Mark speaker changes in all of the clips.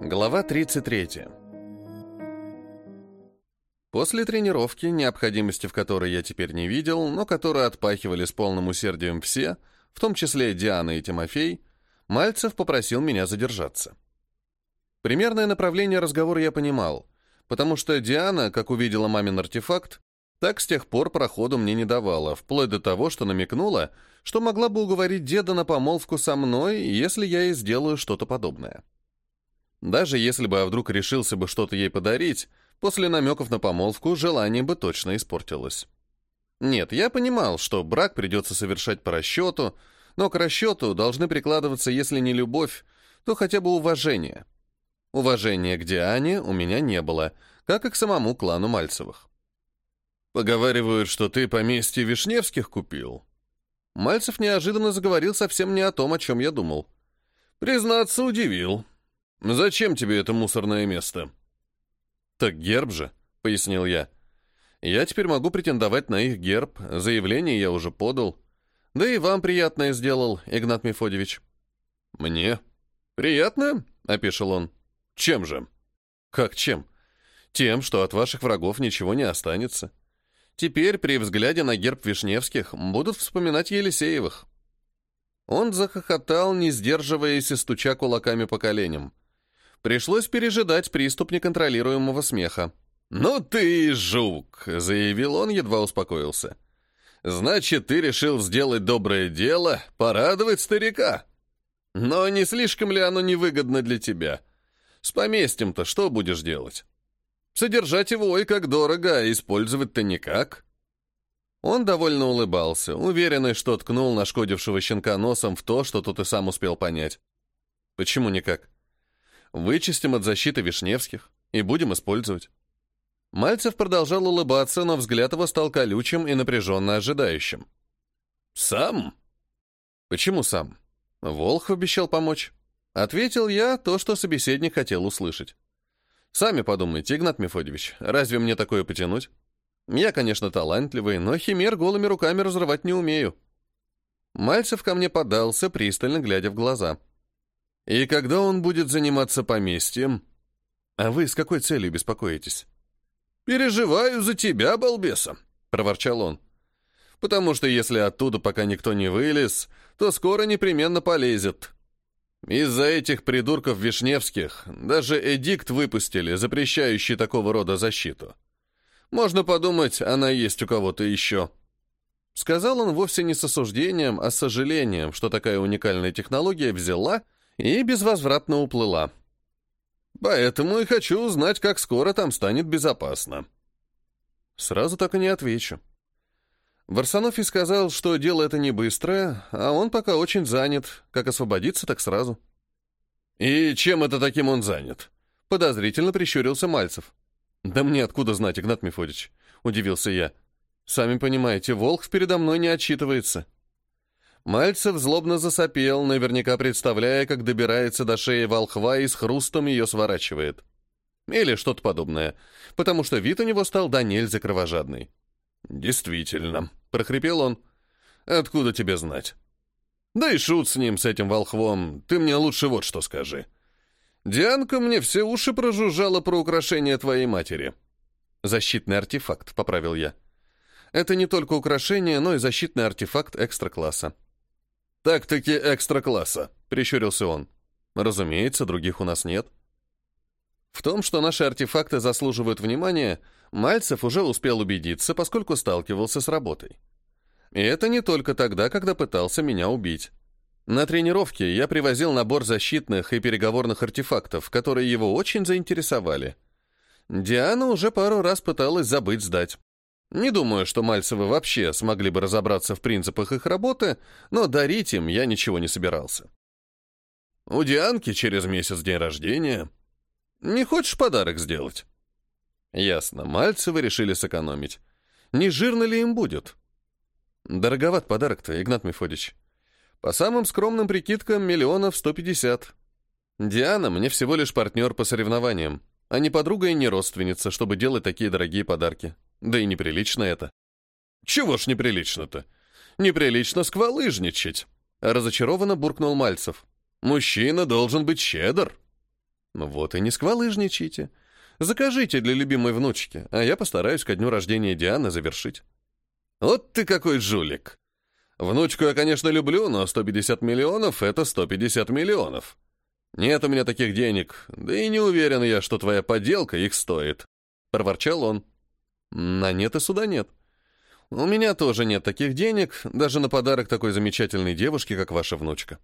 Speaker 1: Глава 33. После тренировки, необходимости в которой я теперь не видел, но которую отпахивали с полным усердием все, в том числе Диана и Тимофей, Мальцев попросил меня задержаться. Примерное направление разговора я понимал, потому что Диана, как увидела мамин артефакт, так с тех пор проходу мне не давала, вплоть до того, что намекнула, что могла бы уговорить деда на помолвку со мной, если я и сделаю что-то подобное. Даже если бы я вдруг решился бы что-то ей подарить, после намеков на помолвку желание бы точно испортилось. Нет, я понимал, что брак придется совершать по расчету, но к расчету должны прикладываться, если не любовь, то хотя бы уважение. Уважения к Диане у меня не было, как и к самому клану Мальцевых. «Поговаривают, что ты поместье Вишневских купил?» Мальцев неожиданно заговорил совсем не о том, о чем я думал. «Признаться, удивил. «Зачем тебе это мусорное место?» «Так герб же», — пояснил я. «Я теперь могу претендовать на их герб, заявление я уже подал. Да и вам приятное сделал, Игнат Мефодьевич». «Мне?» «Приятное?» — опишел он. «Чем же?» «Как чем?» «Тем, что от ваших врагов ничего не останется. Теперь при взгляде на герб Вишневских будут вспоминать Елисеевых». Он захохотал, не сдерживаясь и стуча кулаками по коленям. Пришлось пережидать приступ неконтролируемого смеха. «Ну ты жук!» — заявил он, едва успокоился. «Значит, ты решил сделать доброе дело, порадовать старика. Но не слишком ли оно невыгодно для тебя? С поместьем-то что будешь делать? Содержать его ой как дорого, а использовать-то никак». Он довольно улыбался, уверенный, что ткнул нашкодившего щенка носом в то, что тот и сам успел понять. «Почему никак?» Вычистим от защиты Вишневских и будем использовать. Мальцев продолжал улыбаться, но взгляд его стал колючим и напряженно ожидающим. «Сам?» «Почему сам?» «Волхв обещал помочь». Ответил я то, что собеседник хотел услышать. «Сами подумайте, Игнат Мефодьевич, разве мне такое потянуть? Я, конечно, талантливый, но химер голыми руками разрывать не умею». Мальцев ко мне подался, пристально глядя в глаза. И когда он будет заниматься поместьем? А вы с какой целью беспокоитесь? Переживаю за тебя, балбеса, проворчал он. Потому что если оттуда пока никто не вылез, то скоро непременно полезет. Из-за этих придурков Вишневских даже эдикт выпустили, запрещающий такого рода защиту. Можно подумать, она есть у кого-то еще. Сказал он вовсе не с осуждением, а с сожалением, что такая уникальная технология взяла — и безвозвратно уплыла. Поэтому и хочу узнать, как скоро там станет безопасно. Сразу так и не отвечу. Варсонофий сказал, что дело это не быстрое, а он пока очень занят. Как освободиться, так сразу. «И чем это таким он занят?» Подозрительно прищурился Мальцев. «Да мне откуда знать, Игнат Мефодич?» — удивился я. «Сами понимаете, волк передо мной не отчитывается». Мальцев злобно засопел, наверняка представляя, как добирается до шеи волхва и с хрустом ее сворачивает. Или что-то подобное, потому что вид у него стал до нельзя кровожадный. «Действительно», — прохрипел он. «Откуда тебе знать?» «Да и шут с ним, с этим волхвом. Ты мне лучше вот что скажи. Дианка мне все уши прожужжала про украшение твоей матери». «Защитный артефакт», — поправил я. «Это не только украшение, но и защитный артефакт экстра-класса. «Так-таки экстра-класса», — прищурился он. «Разумеется, других у нас нет». В том, что наши артефакты заслуживают внимания, Мальцев уже успел убедиться, поскольку сталкивался с работой. И это не только тогда, когда пытался меня убить. На тренировке я привозил набор защитных и переговорных артефактов, которые его очень заинтересовали. Диана уже пару раз пыталась забыть сдать. Не думаю, что Мальцевы вообще смогли бы разобраться в принципах их работы, но дарить им я ничего не собирался. У Дианки через месяц день рождения. Не хочешь подарок сделать? Ясно, Мальцевы решили сэкономить. Не жирно ли им будет? Дороговат подарок-то, Игнат Мефодич. По самым скромным прикидкам, миллионов сто пятьдесят. Диана мне всего лишь партнер по соревнованиям, а не подруга и не родственница, чтобы делать такие дорогие подарки. Да и неприлично это. Чего ж неприлично-то? Неприлично сквалыжничать. Разочарованно буркнул Мальцев. Мужчина должен быть щедр. Вот и не сквалыжничайте. Закажите для любимой внучки, а я постараюсь ко дню рождения Дианы завершить. Вот ты какой жулик. Внучку я, конечно, люблю, но 150 миллионов — это 150 миллионов. Нет у меня таких денег, да и не уверен я, что твоя подделка их стоит. Проворчал он. На нет и суда нет. У меня тоже нет таких денег, даже на подарок такой замечательной девушке, как ваша внучка.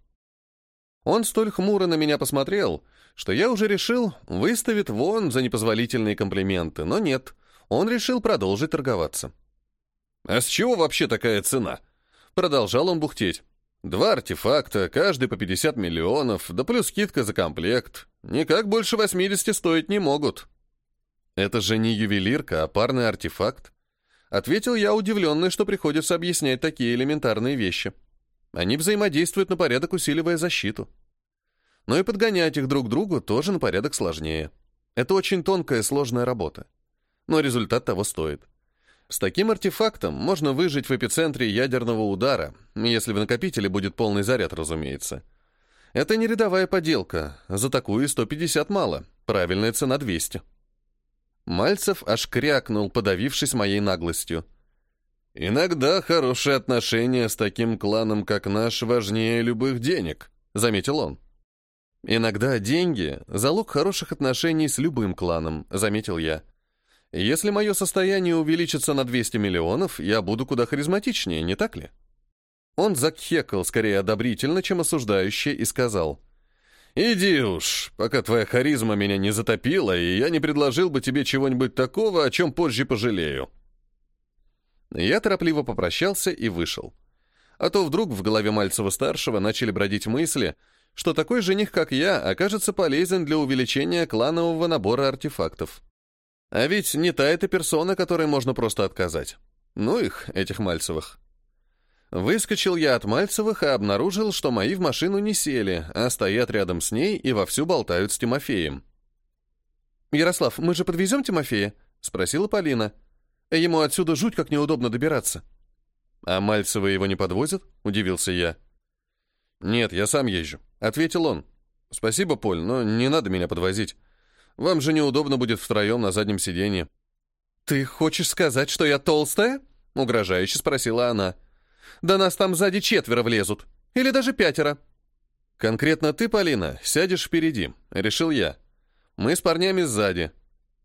Speaker 1: Он столь хмуро на меня посмотрел, что я уже решил, выставит вон за непозволительные комплименты, но нет, он решил продолжить торговаться. «А с чего вообще такая цена?» Продолжал он бухтеть. «Два артефакта, каждый по 50 миллионов, да плюс скидка за комплект. Никак больше 80 стоить не могут». «Это же не ювелирка, а парный артефакт. Ответил я, удивленный, что приходится объяснять такие элементарные вещи. Они взаимодействуют на порядок, усиливая защиту. Но и подгонять их друг к другу тоже на порядок сложнее. Это очень тонкая сложная работа. Но результат того стоит. С таким артефактом можно выжить в эпицентре ядерного удара, если в накопителе будет полный заряд, разумеется. Это не рядовая поделка, за такую 150 мало, правильная цена 200. Мальцев аж крякнул, подавившись моей наглостью. «Иногда хорошие отношения с таким кланом, как наш, важнее любых денег», — заметил он. «Иногда деньги — залог хороших отношений с любым кланом», — заметил я. «Если мое состояние увеличится на 200 миллионов, я буду куда харизматичнее, не так ли?» Он закхекал скорее одобрительно, чем осуждающе, и сказал — «Иди уж, пока твоя харизма меня не затопила, и я не предложил бы тебе чего-нибудь такого, о чем позже пожалею». Я торопливо попрощался и вышел. А то вдруг в голове Мальцева-старшего начали бродить мысли, что такой жених, как я, окажется полезен для увеличения кланового набора артефактов. А ведь не та эта персона, которой можно просто отказать. Ну их, этих Мальцевых. Выскочил я от Мальцевых и обнаружил, что мои в машину не сели, а стоят рядом с ней и вовсю болтают с Тимофеем. «Ярослав, мы же подвезем Тимофея?» — спросила Полина. «Ему отсюда жуть как неудобно добираться». «А Мальцевы его не подвозят?» — удивился я. «Нет, я сам езжу», — ответил он. «Спасибо, Поль, но не надо меня подвозить. Вам же неудобно будет втроем на заднем сиденье». «Ты хочешь сказать, что я толстая?» — угрожающе спросила она. Да нас там сзади четверо влезут. Или даже пятеро. Конкретно ты, Полина, сядешь впереди, решил я. Мы с парнями сзади.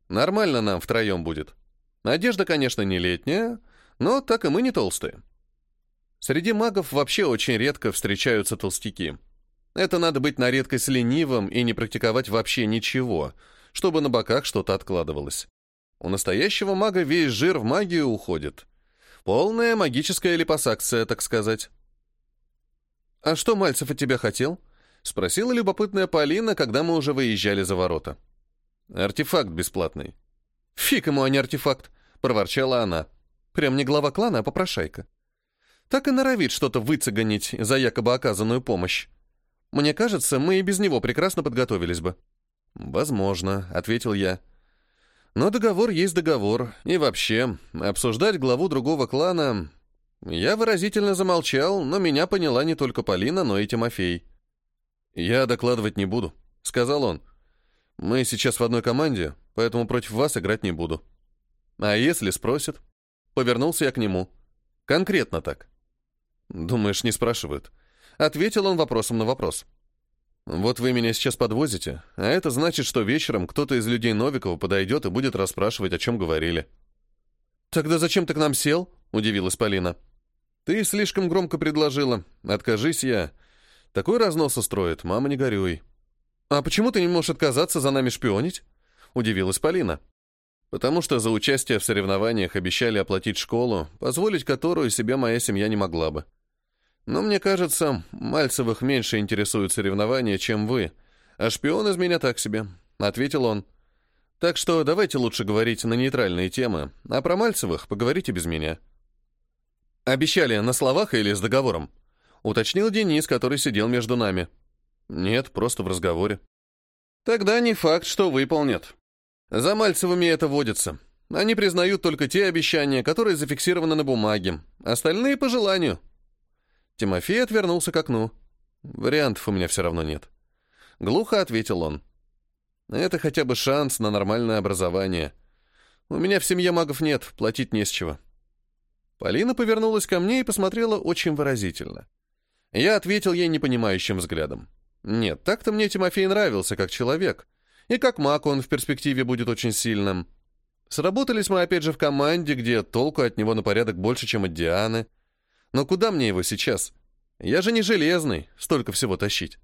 Speaker 1: Нормально нам втроем будет. Одежда, конечно, не летняя, но так и мы не толстые. Среди магов вообще очень редко встречаются толстяки. Это надо быть на редкость ленивым и не практиковать вообще ничего, чтобы на боках что-то откладывалось. У настоящего мага весь жир в магию уходит. Полная магическая липосакция, так сказать. «А что Мальцев от тебя хотел?» — спросила любопытная Полина, когда мы уже выезжали за ворота. «Артефакт бесплатный». «Фиг ему, а не артефакт!» — проворчала она. «Прям не глава клана, а попрошайка. Так и норовит что-то выцеганить за якобы оказанную помощь. Мне кажется, мы и без него прекрасно подготовились бы». «Возможно», — ответил я. Но договор есть договор. И вообще, обсуждать главу другого клана... Я выразительно замолчал, но меня поняла не только Полина, но и Тимофей. «Я докладывать не буду», — сказал он. «Мы сейчас в одной команде, поэтому против вас играть не буду». «А если спросят?» Повернулся я к нему. «Конкретно так». «Думаешь, не спрашивают?» Ответил он вопросом на вопрос. Вот вы меня сейчас подвозите, а это значит, что вечером кто-то из людей Новикова подойдет и будет расспрашивать, о чем говорили. «Тогда зачем ты к нам сел?» — удивилась Полина. «Ты слишком громко предложила. Откажись я. Такой разнос устроит, мама, не горюй». «А почему ты не можешь отказаться за нами шпионить?» — удивилась Полина. «Потому что за участие в соревнованиях обещали оплатить школу, позволить которую себе моя семья не могла бы. Но мне кажется, Мальцевых меньше интересуют соревнования, чем вы. А шпион из меня так себе», — ответил он. «Так что давайте лучше говорить на нейтральные темы, а про Мальцевых поговорите без меня». «Обещали на словах или с договором?» — уточнил Денис, который сидел между нами. «Нет, просто в разговоре». «Тогда не факт, что выполнят. За Мальцевыми это водится. Они признают только те обещания, которые зафиксированы на бумаге. Остальные по желанию». Тимофей отвернулся к окну. Вариантов у меня все равно нет. Глухо ответил он. Это хотя бы шанс на нормальное образование. У меня в семье магов нет, платить не с чего. Полина повернулась ко мне и посмотрела очень выразительно. Я ответил ей непонимающим взглядом. Нет, так-то мне Тимофей нравился как человек. И как маг он в перспективе будет очень сильным. Сработались мы опять же в команде, где толку от него на порядок больше, чем от Дианы. Но куда мне его сейчас? Я же не железный, столько всего тащить.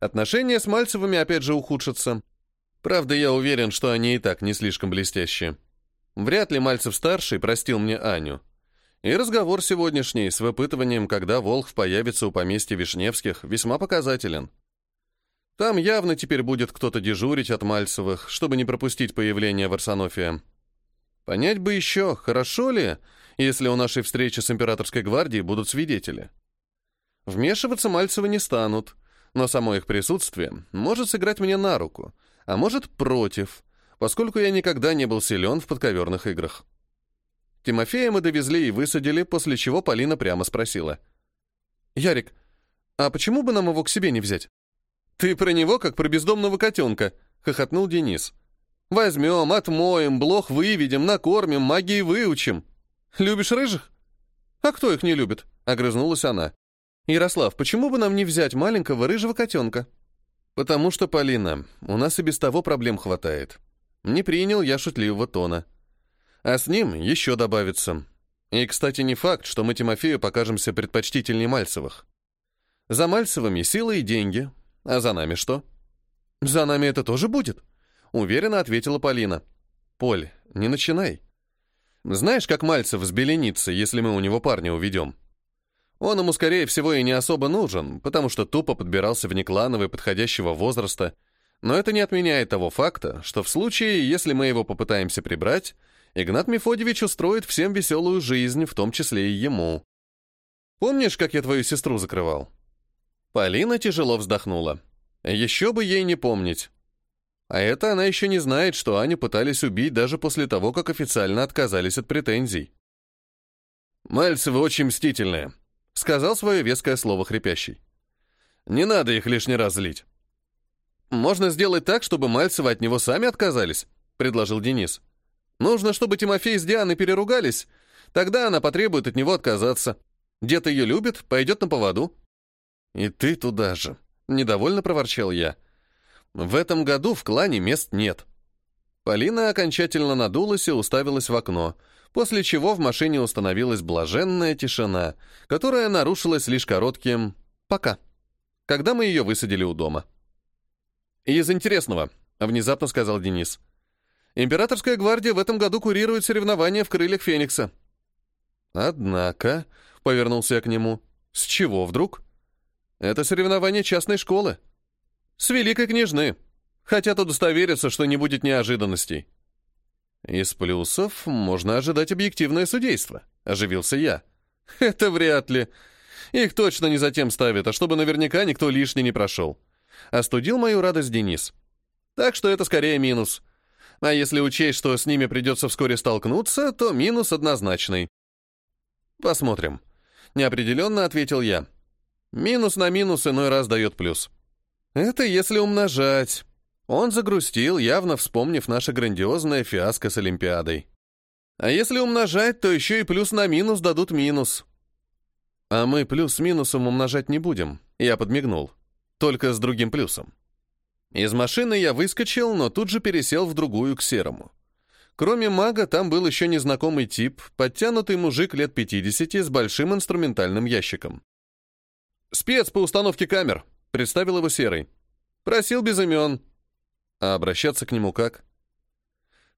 Speaker 1: Отношения с Мальцевыми опять же ухудшатся. Правда, я уверен, что они и так не слишком блестящие. Вряд ли Мальцев-старший простил мне Аню. И разговор сегодняшний с выпытыванием, когда Волхв появится у поместья Вишневских, весьма показателен. Там явно теперь будет кто-то дежурить от Мальцевых, чтобы не пропустить появление Варсонофия. Понять бы еще, хорошо ли, если у нашей встречи с императорской гвардией будут свидетели. Вмешиваться Мальцевы не станут, но само их присутствие может сыграть мне на руку, а может против, поскольку я никогда не был силен в подковерных играх. Тимофея мы довезли и высадили, после чего Полина прямо спросила. «Ярик, а почему бы нам его к себе не взять?» «Ты про него, как про бездомного котенка», — хохотнул Денис. «Возьмем, отмоем, блох выведем, накормим, магии выучим. Любишь рыжих?» «А кто их не любит?» — огрызнулась она. «Ярослав, почему бы нам не взять маленького рыжего котенка?» «Потому что, Полина, у нас и без того проблем хватает. Не принял я шутливого тона. А с ним еще добавится. И, кстати, не факт, что мы Тимофею покажемся предпочтительнее Мальцевых. За Мальцевыми сила и деньги, а за нами что? За нами это тоже будет? Уверенно ответила Полина. Поль, не начинай. Знаешь, как Мальцев взбеленится, если мы у него парня уведем? Он ему, скорее всего, и не особо нужен, потому что тупо подбирался внеклановый подходящего возраста, но это не отменяет того факта, что в случае, если мы его попытаемся прибрать, Игнат Мефодьевич устроит всем веселую жизнь, в том числе и ему. Помнишь, как я твою сестру закрывал? Полина тяжело вздохнула. Еще бы ей не помнить. А это она еще не знает, что Аню пытались убить даже после того, как официально отказались от претензий. «Мальцевы очень мстительные», — сказал свое веское слово хрипящий. «Не надо их лишний раз злить». «Можно сделать так, чтобы Мальцевы от него сами отказались», — предложил Денис. «Нужно, чтобы Тимофей с Дианой переругались, тогда она потребует от него отказаться. Дед ее любит, пойдет на поводу». «И ты туда же», — недовольно проворчал я. «В этом году в клане мест нет». Полина окончательно надулась и уставилась в окно, после чего в машине установилась блаженная тишина, которая нарушилась лишь коротким «пока», когда мы ее высадили у дома. «Из интересного», — внезапно сказал Денис. «Императорская гвардия в этом году курирует соревнования в крыльях Феникса». «Однако», — повернулся я к нему, — «с чего вдруг?» Это соревнование частной школы. С великой княжны. Хотят удостовериться, что не будет неожиданностей. Из плюсов можно ожидать объективное судейство, оживился я. Это вряд ли. Их точно не затем ставят, а чтобы наверняка никто лишний не прошел. Остудил мою радость Денис. Так что это скорее минус. А если учесть, что с ними придется вскоре столкнуться, то минус однозначный. Посмотрим. Неопределенно ответил я. Минус на минус иной раз дает плюс. Это если умножать. Он загрустил, явно вспомнив наше грандиозное фиаско с Олимпиадой. А если умножать, то еще и плюс на минус дадут минус. А мы плюс с минусом умножать не будем. Я подмигнул. Только с другим плюсом. Из машины я выскочил, но тут же пересел в другую к серому. Кроме мага, там был еще незнакомый тип, подтянутый мужик лет 50 с большим инструментальным ящиком. «Спец по установке камер», — представил его Серый. «Просил без имен». «А обращаться к нему как?»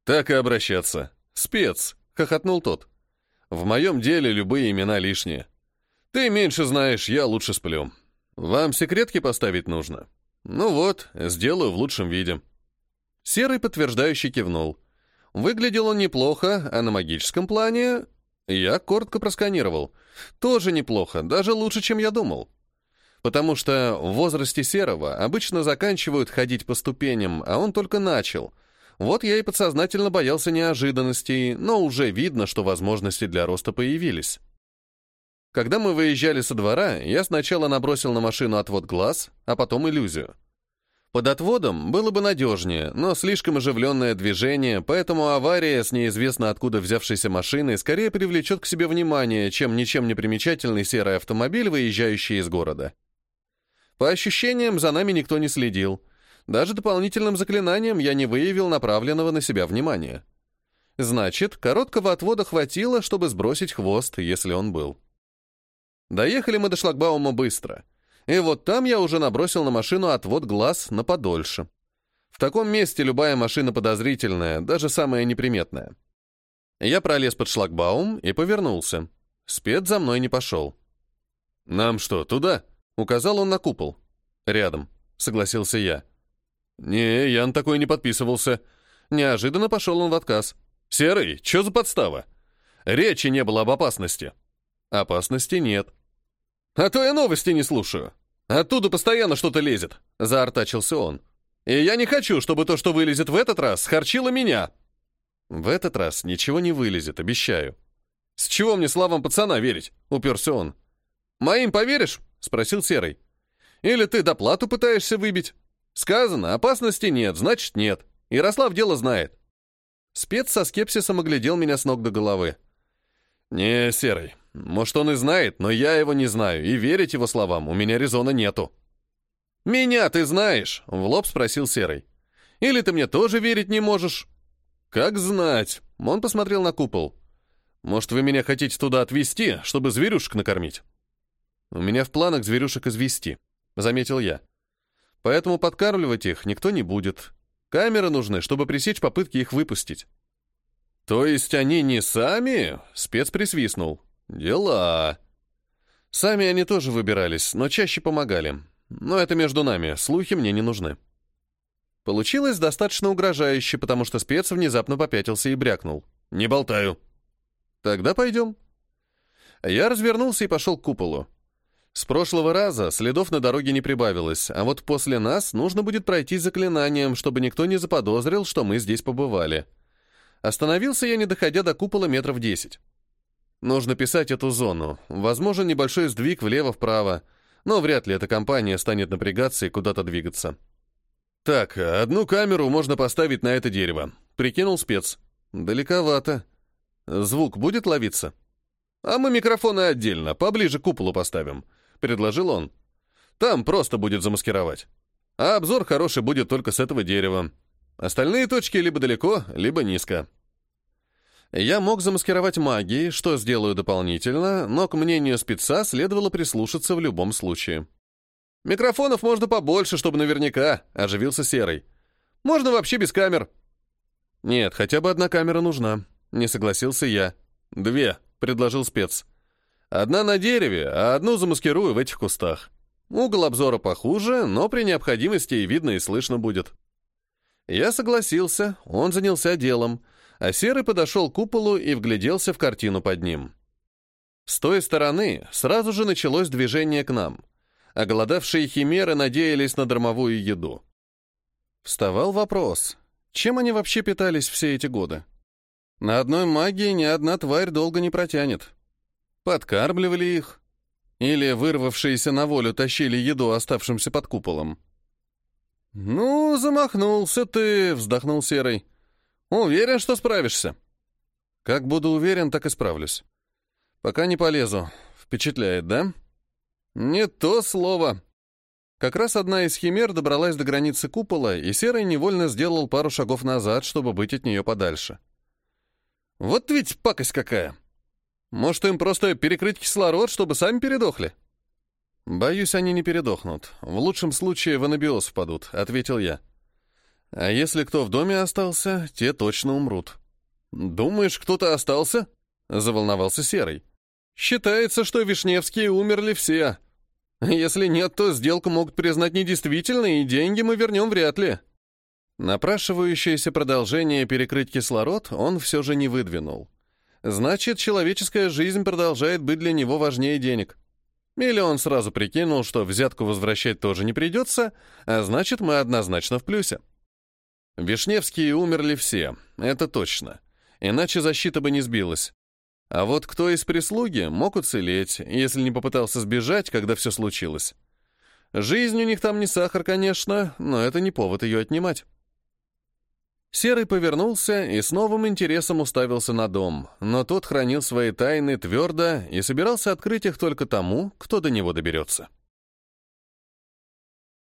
Speaker 1: «Так и обращаться. Спец», — хохотнул тот. «В моем деле любые имена лишние. Ты меньше знаешь, я лучше сплю. Вам секретки поставить нужно? Ну вот, сделаю в лучшем виде». Серый подтверждающий кивнул. Выглядел он неплохо, а на магическом плане... Я коротко просканировал. Тоже неплохо, даже лучше, чем я думал потому что в возрасте Серого обычно заканчивают ходить по ступеням, а он только начал. Вот я и подсознательно боялся неожиданностей, но уже видно, что возможности для роста появились. Когда мы выезжали со двора, я сначала набросил на машину отвод глаз, а потом иллюзию. Под отводом было бы надежнее, но слишком оживленное движение, поэтому авария с неизвестно откуда взявшейся машиной скорее привлечет к себе внимание, чем ничем не примечательный серый автомобиль, выезжающий из города. По ощущениям, за нами никто не следил. Даже дополнительным заклинанием я не выявил направленного на себя внимания. Значит, короткого отвода хватило, чтобы сбросить хвост, если он был. Доехали мы до шлагбаума быстро. И вот там я уже набросил на машину отвод глаз на подольше. В таком месте любая машина подозрительная, даже самая неприметная. Я пролез под шлагбаум и повернулся. Спец за мной не пошел. «Нам что, туда?» — указал он на купол. «Рядом», — согласился я. «Не, я на такой не подписывался». Неожиданно пошел он в отказ. «Серый, что за подстава? Речи не было об опасности». «Опасности нет». «А то я новости не слушаю. Оттуда постоянно что-то лезет», — заортачился он. «И я не хочу, чтобы то, что вылезет в этот раз, схорчило меня». «В этот раз ничего не вылезет, обещаю». «С чего мне словам пацана верить?» — уперся он. «Моим поверишь?» — спросил Серый. «Или ты доплату пытаешься выбить?» «Сказано, опасности нет, значит нет. Ярослав дело знает». Спец со скепсисом оглядел меня с ног до головы. «Не, Серый, может, он и знает, но я его не знаю, и верить его словам у меня резона нету». «Меня ты знаешь?» — в лоб спросил Серый. «Или ты мне тоже верить не можешь?» «Как знать?» — он посмотрел на купол. «Может, вы меня хотите туда отвезти, чтобы зверюшек накормить?» «У меня в планах зверюшек извести», — заметил я. «Поэтому подкармливать их никто не будет. Камеры нужны, чтобы пресечь попытки их выпустить». «То есть они не сами?» — спец присвистнул. «Дела». Сами они тоже выбирались, но чаще помогали. Но это между нами, слухи мне не нужны. Получилось достаточно угрожающе, потому что спец внезапно попятился и брякнул. «Не болтаю». «Тогда пойдем». Я развернулся и пошел к куполу. С прошлого раза следов на дороге не прибавилось, а вот после нас нужно будет пройти заклинанием, чтобы никто не заподозрил, что мы здесь побывали. Остановился я, не доходя до купола метров десять. Нужно писать эту зону. Возможен небольшой сдвиг влево-вправо, но вряд ли эта компания станет напрягаться и куда-то двигаться. «Так, одну камеру можно поставить на это дерево», — прикинул спец. «Далековато. Звук будет ловиться?» «А мы микрофоны отдельно, поближе к куполу поставим», — предложил он. «Там просто будет замаскировать. А обзор хороший будет только с этого дерева. Остальные точки либо далеко, либо низко». Я мог замаскировать магией, что сделаю дополнительно, но к мнению спеца следовало прислушаться в любом случае. «Микрофонов можно побольше, чтобы наверняка», — оживился Серый. «Можно вообще без камер». «Нет, хотя бы одна камера нужна», — не согласился я. «Две», — предложил спец. «Одна на дереве, а одну замаскирую в этих кустах. Угол обзора похуже, но при необходимости и видно, и слышно будет». Я согласился, он занялся делом — а Серый подошел к куполу и вгляделся в картину под ним. С той стороны сразу же началось движение к нам, а голодавшие химеры надеялись на дармовую еду. Вставал вопрос, чем они вообще питались все эти годы? На одной магии ни одна тварь долго не протянет. Подкармливали их? Или вырвавшиеся на волю тащили еду оставшимся под куполом? «Ну, замахнулся ты», — вздохнул Серый. Уверен, что справишься. Как буду уверен, так и справлюсь. Пока не полезу. Впечатляет, да? Не то слово. Как раз одна из химер добралась до границы купола, и Серый невольно сделал пару шагов назад, чтобы быть от нее подальше. Вот ведь пакость какая. Может, им просто перекрыть кислород, чтобы сами передохли? Боюсь, они не передохнут. В лучшем случае в анабиоз впадут, ответил я. А если кто в доме остался, те точно умрут. «Думаешь, кто-то остался?» — заволновался Серый. «Считается, что Вишневские умерли все. Если нет, то сделку могут признать недействительной, и деньги мы вернем вряд ли». Напрашивающееся продолжение перекрыть кислород он все же не выдвинул. Значит, человеческая жизнь продолжает быть для него важнее денег. Или он сразу прикинул, что взятку возвращать тоже не придется, а значит, мы однозначно в плюсе. Вишневские умерли все, это точно. Иначе защита бы не сбилась. А вот кто из прислуги мог уцелеть, если не попытался сбежать, когда все случилось? Жизнь у них там не сахар, конечно, но это не повод ее отнимать. Серый повернулся и с новым интересом уставился на дом, но тот хранил свои тайны твердо и собирался открыть их только тому, кто до него доберется.